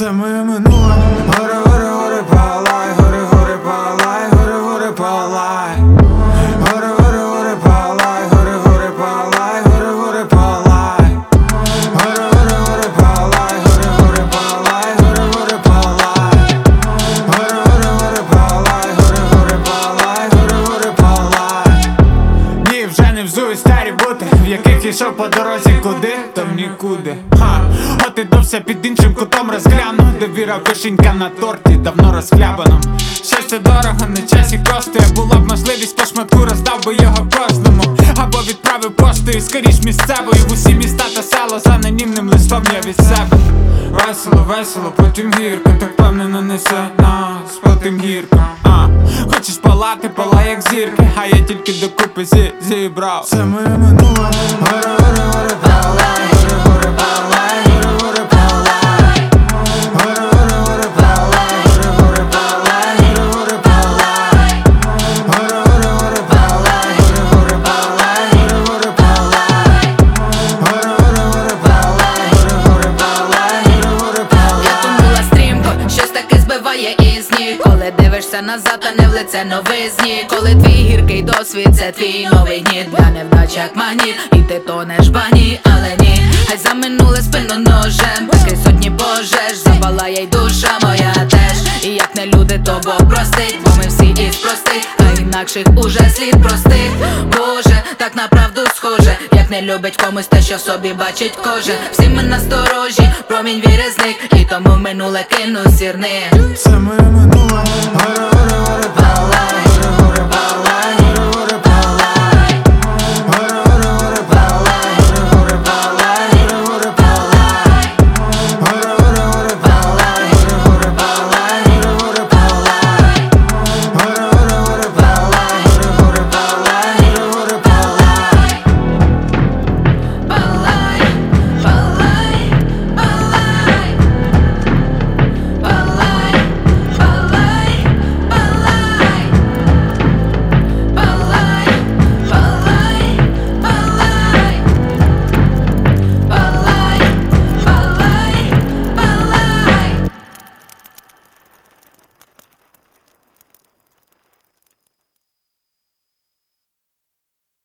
Це моє минуле. Гори, гори, гори, палай, гори, гори, палай, гори, гори, палай. Горе, в яких ішов по дорозі куди, то в нікуди. Ха, от і довся під іншим кутом розгляну, де віра вишенька на торті, давно розхлябаном. Щастя дорого, не час і коштує, була б можливість по шматку роздав би його кожному. Або відправив поштою, скоріш місцевою в усі міста та село з анонімним листом я від себе. Весело, весело, потім гірко, так впевнено несе нас, потім гірко. Хочеш палати, пала як зірки, а я тільки докупи зі, зібрав. Це моє минуле, горе, горе, горе, дивишся назад, а не в лице новизні Коли твій гіркий досвід, це твій новий гніт. Для невдач як магніт, і ти тонеш в багні, але ні Хай за минуле спину ножем. Таки сотні пожеж, запалає й душа моя теж. І як не люди, то Бог простить, бо ми всі із простих А інакших уже слід простих. Боже, так на правду схоже. Як не любить комусь те, що в собі бачить кожен. Всі ми насторожі, промінь віри зник. І тому в минуле кину сірник Це моє минуле, горе, горе, горе, палай,